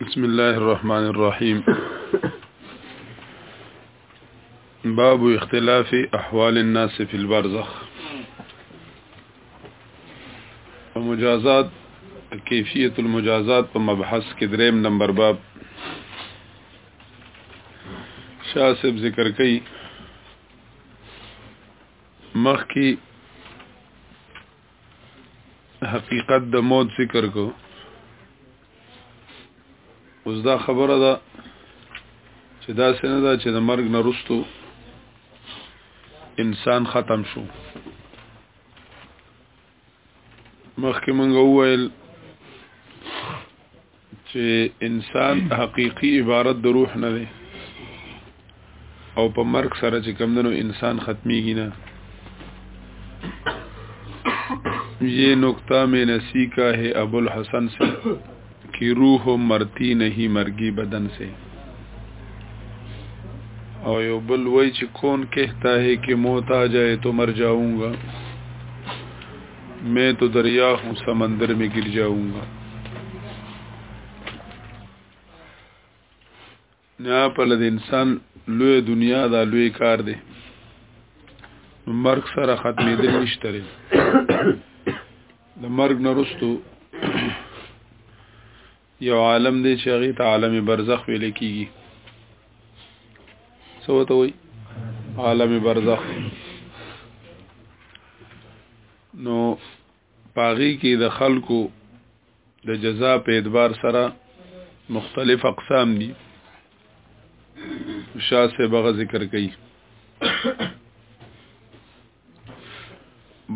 بسم الله الرحمن الرحيم باب اختلاف احوال الناس في البرزخ مجازات کیفیت المجازات په مبحث کې دریم نمبر باب شاه صاحب ذکر کوي مخ کی حقیقت د موت ذکر کو اوس دا خبره ده چې دا سنه ده چې د مرګ نه رستو انسان ختم شو مخکې مونږ وویل چې انسان حقيقي عبارت د روح نه دی او په مرګ سره چې کمندنو انسان ختميږي نه یہ نقطہ میں نسی کا ہے ابو الحسن سے کی روح مرتی نهی مرګی بدن سه او یو بل وای چې کون کہتا ہے کہ موت آ جائے تو مر جاؤں گا میں تو دریا ہوں سمندر میں گر جاؤں گا نه په لد انسان لوی دنیا دا لوی کار دی مرګ سره ختمې دل نشته لري د مرګ نرستو یو عالم دی چې هغه ته عالم برزخ ویل کیږي څه وته وي عالم برزخ نو په هغې کې د خلکو د جزا په اعتبار سره مختلف اقسام دي شاه صاحب غ ذکر کوي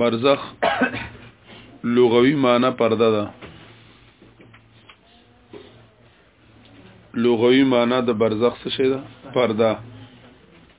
برزخ لغوي معنی پرده ده لغوي معنی د برزخ څه شي ده پرده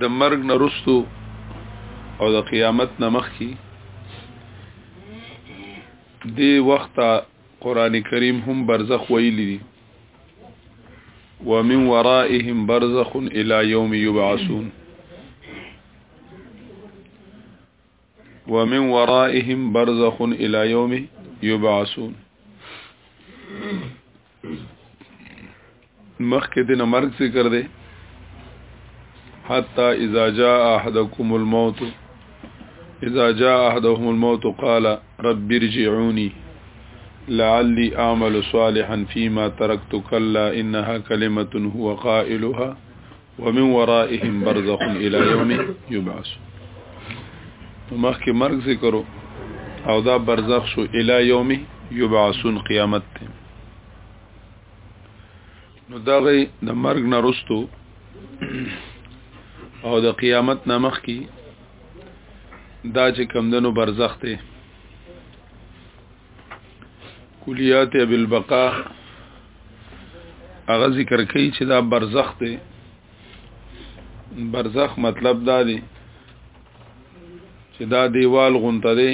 د مرګ نه رستو او د قیامت نه مخکي دی وخت قران کریم هم برزخ ویلی دي ومن ورائهم برزخ الى يوم يبعثون ومن ورائهم برزخ الى يوم يبعثون مخکې دینه مرګ ذکر دی حتا اذا جاء احدكم الموت اذا جاء احدهم الموت قال رب ارجعوني لعلي اعمل صالحا فيما تركت كلا انها كلمه هو قائلها ومن ورائهم برزخ الى يوم يبعث مخکې مرګ ذکرو او دا برزخ شو الى يوم يبعثون قیامت ته نو دا غي د مرګ نه رستو او د قیامت نه مخکې دا چې کمدنو برزخ ته کلیات بالبقاء هغه ذکر کوي چې دا برزخ دی برزخ مطلب دا دی چې دا دیوال غونته دی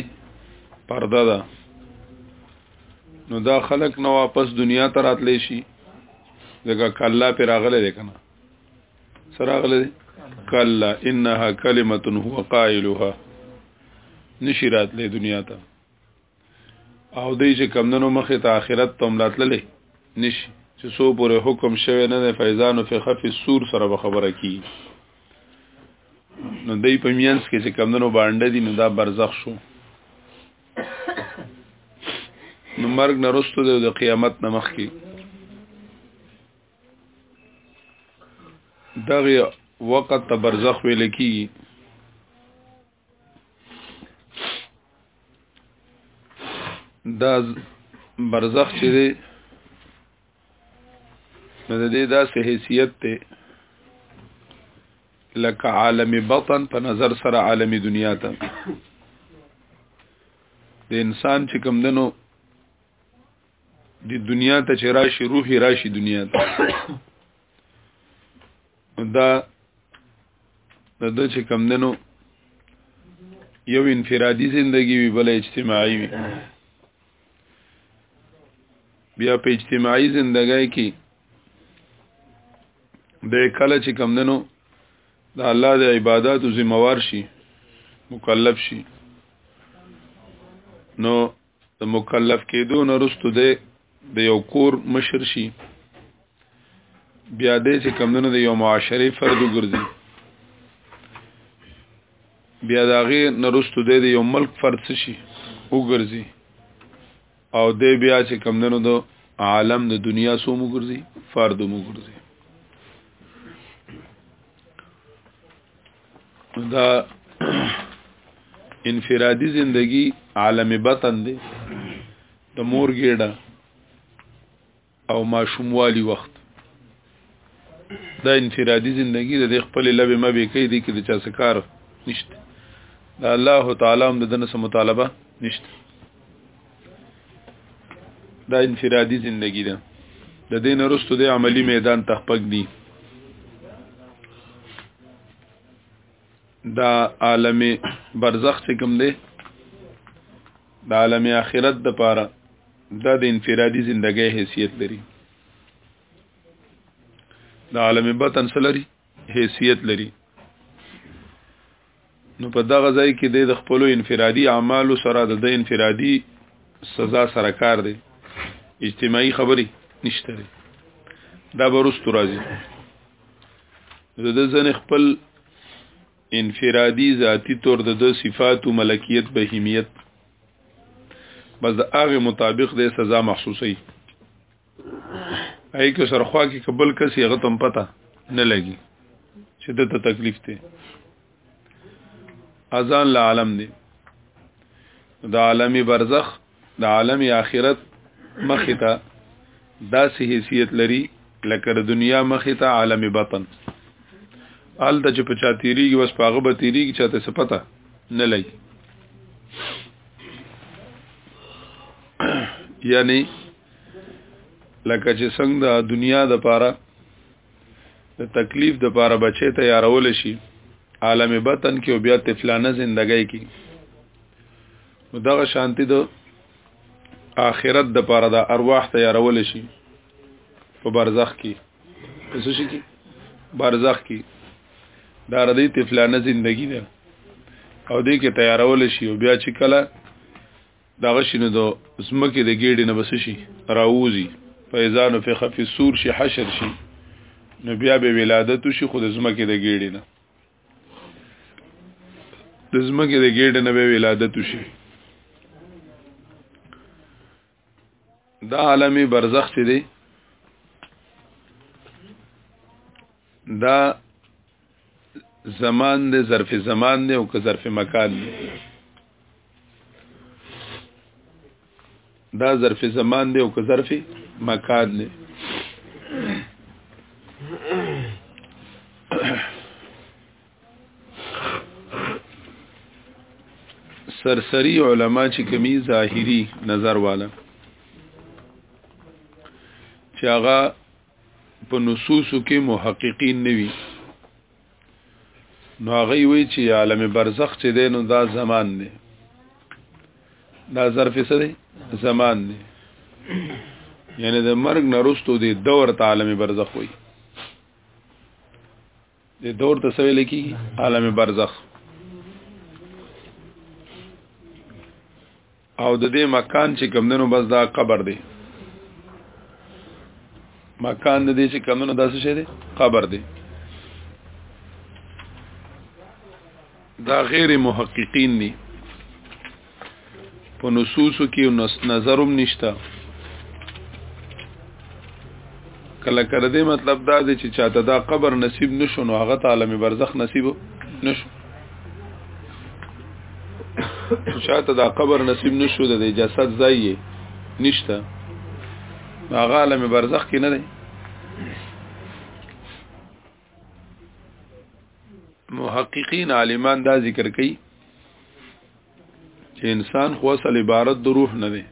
پرده ده نو دا خلق نو واپس دنیا ته راتلی شي ځکه کله پر راغله دی کنه سره راغله دی کلا انها کلمه هو قائلها نشرات له دنیا ته او دې چې کمندونو مخه ته آخرت ته ملاتللې نشي چې سو پورې حکم شوه نه فیضان فی خف السور سره خبره کی نو دای په مینس کې چې کمندونو باندې دي نو دا برزخ شو نو مرګ نه رسته د قیامت نه مخ کې دغه وخت ته برزخ ویل کی دا برزخ چې دی نو د دې داسې حیثیت دی لکه عالم بطن په نظر سره عالم دنیا ته د انسان چې کم دنو د دنیا ته چې راشي روحي راشي دنیا ته دا د د چې کم دنو یو انفرادي زندگی وی بل اجتماعي وی بیا په اجتماعي زندګۍ کې د کله چې کم دنو د الله د عبادتو ذمہوار شي مکلف شي نو د مکلف کېدو نه رستو دی د یو کور مشر شي بیا دې چې کمونه د یو معاشري فرد وګرځي بیا داغه نرستو دی د یو ملک فرد شي وګرځي او دې بیا چې کمونه د عالم د دنیا سو وګرځي فرد وګرځي دا انفرادي زندگی عالم بطن دی د مور ګیډه او ماشوموالي وخت دا انفرادي زندگی د خپل لبه مبه کوي د کې د چا سکار نشته دا الله تعالی هم د دنس مطالبه نشته دا انفرادي زندگی ده د دین وروسته د عملی میدان تخپک دی دا عالم برزخ چې کوم دی د عالم آخرت د پاره دا د انفرادي زندګۍ حیثیت لري د عالم بطن سره لري حیثیت لري نو په دغه ځای کې د خپل انفرادي اعمالو سره د انفرادي سزا سره کار دی اجتماعي خبري نشته دی دا برست راځي د د ځنې خپل انفرادي ذاتی طور د د صفات او ملکیت بهیمیت بس د هغه مطابق د سزا محسوسي ای که سرخوا کې قبل کسي هغه تم پته نه لګي چې د ته تکلیف ته اذان لا عالم دی د عالمي برزخ د عالمي آخرت مخې ته داسې حیثیت لري لکه د دنیا مخې ته عالمي بطن ال د چې په چا تیریږي وس پاغه به تیریږي چې ته سپتا نه لګي یعنی لکه چې څنګه د دنیا د پاره د تکلیف د پاره بچي تیارول شي عالم بطن کې او بیا طفلانه زندګۍ کې نو دغه شانتی د آخرت د پاره د ارواح تیارول شي په برزخ کې څه شي کې برزخ کې دا ردی طفلانه زندگی ده او دې کې تیارول شي او بیا چې کله دا غشي نو د زمکه د ګېډې نه بس شي راووزي فیضانو فی خفی سور شي حشر شي نو بیا به ولادت شي خود زمکه د ګېډې نه د زمکه د ګېډې نه به ولادت شي دا عالم برزخ چې دی دا زمان دی ظرف زمان دی او که ظرف مکان دی دا ظرف زمان دی او که ظرف مکان دی سرسری علما چې کمی ظاهری نظر والا چې هغه په نصوصو کې محققین نه وي نو هغه وی چې عالم برزخ چې دی نو دا زمان دی دا ظرف څه دی زمان دی یعنی د مرګ نه رستو دی دور ته عالم برزخ وی د دور ته سویل کی عالم برزخ او د دې مکان چې کمندونو بس دا قبر دی مکان د دې چې کمندونو داسې شه دی قبر دی دا غیر محققین دي په نصوصو کې نظرم نشته کله کله دې مطلب دا دی چې چاته دا قبر نصیب نشو نو هغه تعالی می برزخ نصیب نشو چاته دا قبر نصیب نشو د جسد ځای نشته هغه عالم برزخ کې نه دی محققین عالمان دا ذکر کوي چې انسان خو اصل عبارت د روح نه دی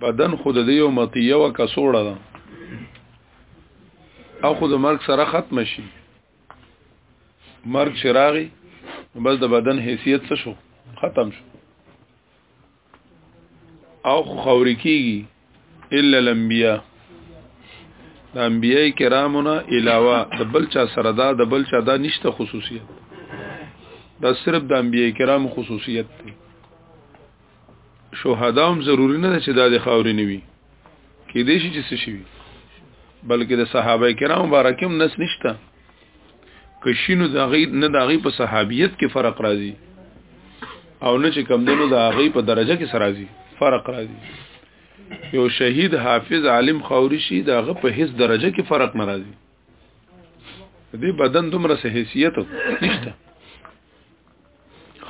بدن خود دی یو مطیه و کسوړه ده او خود مرګ سره ختم شي مرګ شراغي بس د بدن حیثیت څه شو ختم شو او خوري کیږي الا الانبیاء د انبیای کرامونه علاوه د بل چا سره دا د بل چا دا نشته خصوصیت دا صرف د انبیای کرام خصوصیت دی شهدا هم ضروری نه چې دا د خاورې نیوي کې دې شي چې څه شي بلکې د صحابه کرام مبارکم نس نشته کشینو دا غي نه دا غي په صحابیت کې فرق راځي او نه چې کم دنو دا غي په درجه کې سره راځي فرق راځي یو شهید حافظ عالم خورشي دا غ په هیڅ درجه کې فرق نه راځي دې بدن دومره سه حیثیت نشته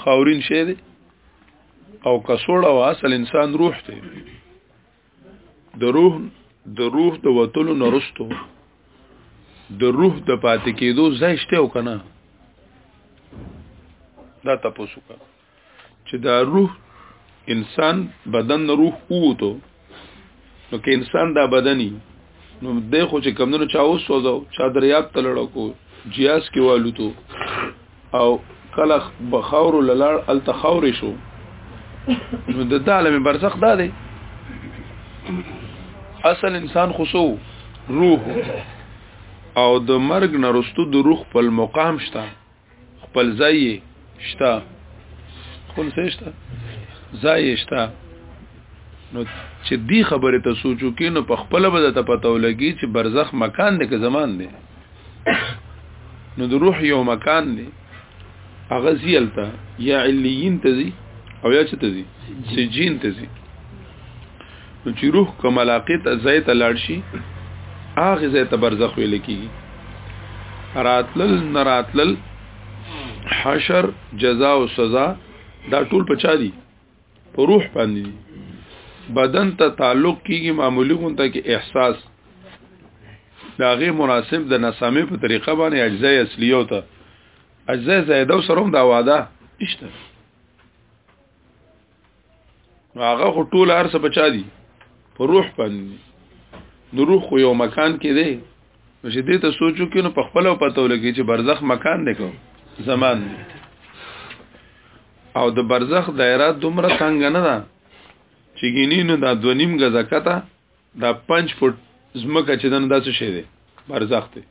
خورین شه دي او کسوړ او اصل انسان روح ته د روح د روح د وتلو نرستو د روح د پاتې کېدو ځای شته او کنه دا تاسو کا چې دا روح انسان بدن روح اوته نو کې انسان دا بدني نو د خو چې کمونو چا اوسو دا چا دریاب تلړو کو جیاس کې والو ته او کله بخاور للاړ ال تخاور شو نو د عالم برزخ دا دی اصل انسان خصو روح او د مرګ نه رستو د روح په مقام شته خپل ځای شته خپل ځای شته ځای شته نو چې دی خبره ته سوچو کې نو په خپل بده ته پته ولګي چې برزخ مکان دی که زمان دی نو د روح یو مکان دی هغه زیلته یا علیین ته زی او یا چته زی سجین ته زی نو چې روح کوم علاقه ته ځای ته لاړ شي هغه ځای ته برزخ ویل کیږي راتلل نراتلل حشر جزاء او سزا دا ټول پچا دي په روح باندې دي بدن ته تعلق کیږي معمولی غونته کې احساس داغه مناسب د نسامه په طریقه باندې اجزای اصلیو ته اجزای زیاده سره دا واده نشته هغه خو ټول ارسه بچا دي په روح باندې نو روح خو یو مکان کې دی نو چې دې ته سوچو کې نو په خپل او پته ولګي چې برزخ مکان دی کو زمان دی او د برزخ دایره دومره تنګ نه ده چې ګینینو دا دونیم غزکته دا 5 فوټ زمکه چې دنه داسې شي دی برزخ دی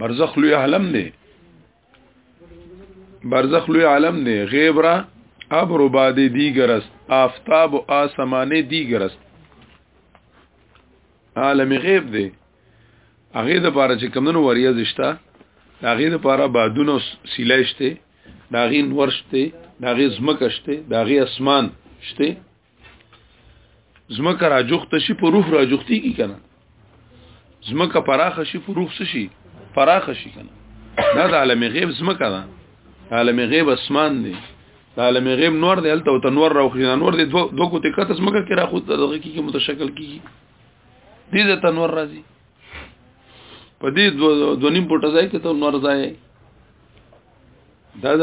برزخ لوی عالم دی برزخ لوی عالم دی غیب را ابر باد دیګرست آفتاب او آسمانه دیګرست عالم غیب دی هغه د پاره چې کمونو وریاض شته هغه د پاره بادونو سیلایشته داغي نور شته داغي زمکه شته داغي اسمان شته زمکه راجوخت شي په روح راجوختی کی کنه زمکه پراخه شي په روح شي پراخه شي کنه دا د عالم غیب زمکه ده عالم غیب اسمان دی عالم غیب نور دی هلته ته نور راوخی نور دی دو دو کوته کته سمګه کې را خو دغه کې متشکل کیږي دې د تنور راځي په دې دو نیم پټه ځای کې ته نور ځای دا د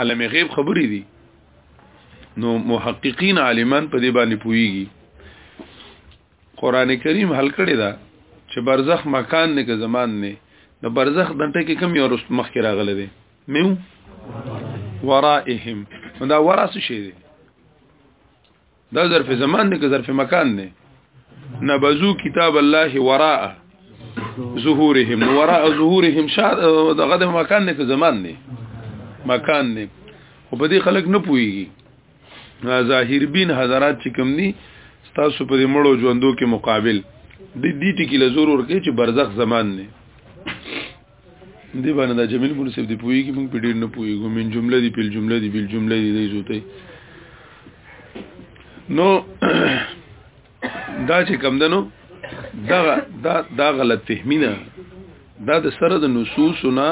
عالم غیب خبرې دي نو محققین عالمان په دې باندې پويږي قران کریم حل کړی دا چې برزخ مکان نه کې زمان نه د برزخ دنټه کې کم یو رست مخ کې راغله دي من ورائهم دا ورا څه شي دي دا ظرف زمان دی که ظرف مکان دی نبذو کتاب الله وراء ظهورهم وراء ظهورهم شاد دغه د مکان نه زمان نه مکان نه خو په دې خلک نه پويږي ظاهر بین حضرات چې کوم دي تاسو په دې مړو ژوندو کې مقابل د دې ټکی له زور ورکې چې برزخ زمان نه دی باندې دا جمیل مون صاحب دی پویږي مونږ په ډیر نه پویږو من جمله دی په جمله دی بل جمله دی دی زوته نو دا چې کم دنو دا دا دا غلط فهمینه دا د سره د نصوص نه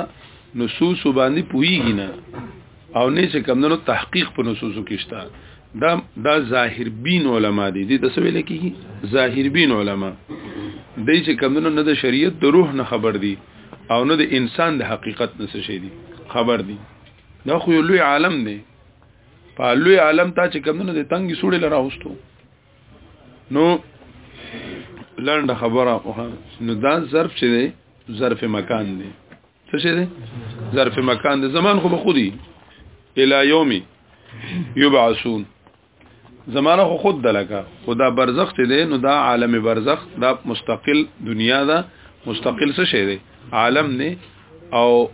نصوص باندې پویږي نه او نه چې کمندونو تحقیق په نصوصو کې شته دا دا ظاهر بین علما دي دي د څه ویل کیږي ظاهر بین علما دای چې کمندونو نه د شریعت د روح نه خبر دي او نه د انسان د حقیقت نه څه شي دي خبر دي دا خو یو لوی عالم دی په لوی عالم ته چې کمندونو د تنګي سوړې لره اوستو نو لنډه خبره نو دا ظرف چې دی ظرف مکان دی څه شي دي ظرف مکان د زمان خو بخودي الی یوم یبعثون زمانه خو خود دلکه خدا برزخ ته دی نو دا عالم برزخ دا مستقل دنیا دا مستقل څه شی دی عالم نه او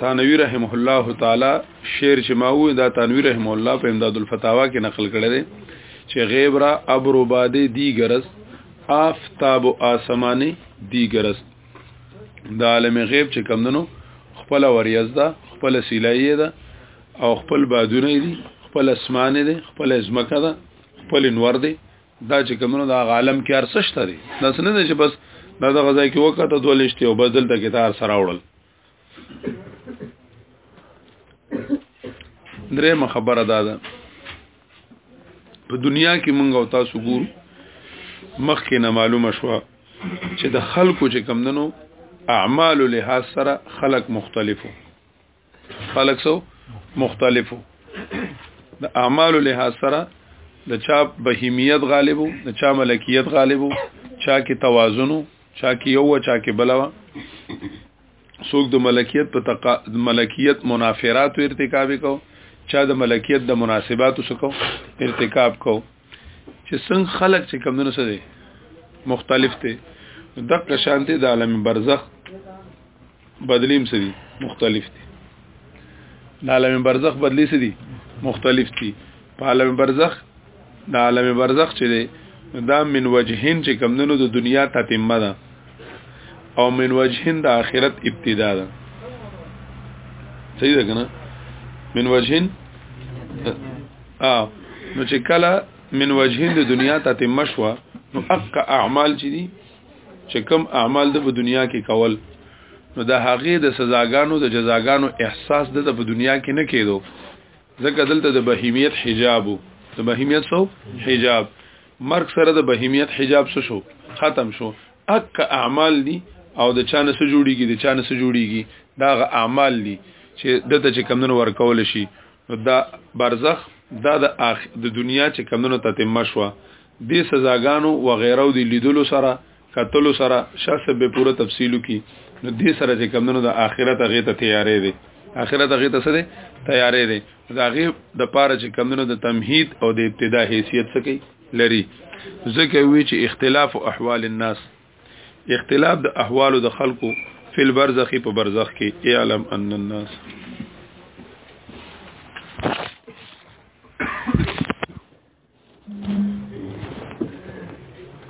تنویر رحمه الله تعالی شعر چې ما وې دا تنویر رحمه الله په امداد الفتاوا کې نقل کړی دی چې غیب را ابر وباده دی غرض آفتاب آسمانه دی غرض د عالم غیب چې کم دنو خپل وریز ده خپل سیلایې ده او خپل بادونه دي خپل اسمان دي خپل ازمکه ده خپل نور دي دا چې کم دنو د عالم کې ارسشت دي دا څنګه چې بس دا د غزا کې وخت ته دولشتي او بدل ته کې تار سره وړل درې مخبره ده ده په دنیا کې مونږ او تاسو ګورو مخکې نه معلومه شو چې د خلکو چې کم دنو اعمال له سره خلق مختلفو خلق سو مختلفو د اعمال له سره د چا بهیمیت غالبو د چا ملکیت غالبو چا کې توازنو چا کې یو و چا کې بل و څوک د ملکیت په تقا... ملکیت منافرات ارتکاب کو چا د ملکیت د مناسباتو سکو ارتکاب کو چې څنګه خلق چې کمونه څه دي مختلف دي دغه شانتي د عالم برزخ بدلیم څه دي مختلف دي د عالم برزخ بدلی څه دي مختلف دي په عالم برزخ د عالم برزخ چې دی دا من وجهین چې کمندونو د دنیا تتمه ده او من وجهین د آخرت ابتدا ده صحیح ده کنه من وجهین ا نو چې کله من وجهین د دنیا تتمه شو نو اق اعمال چې دي چې کوم اعمال د په دنیا کې کول نو د هغه د سزاګانو د جزاګانو احساس د په دنیا کې نه کېدو ځکه دلته د بهیمیت حجاب د بهیمیت سو حجاب مرګ سره د بهیمیت حجاب څه شو ختم شو اک اعمال دي او د چانه سره جوړیږي د چانه سره جوړیږي دا غ اعمال دي چې دته چې کمندونو ورکول شي نو دا برزخ دا د آخ... د دنیا چې کمونو ته تم شو د سزاګانو و غیره او د لیدلو سره کتلو سره شاسه به پوره تفصیلو کی نو د سره چې کمونو د آخرت هغه ته تیارې دي آخرت هغه ته څه دي تیارې دي دا غي د پاره چې کمونو د تمهید او د ابتدا حیثیت څه کوي لري ځکه وی چې اختلاف احوال الناس اختلاف د احوالو د خلکو فی البرزخ په برزخ کې اعلم ان الناس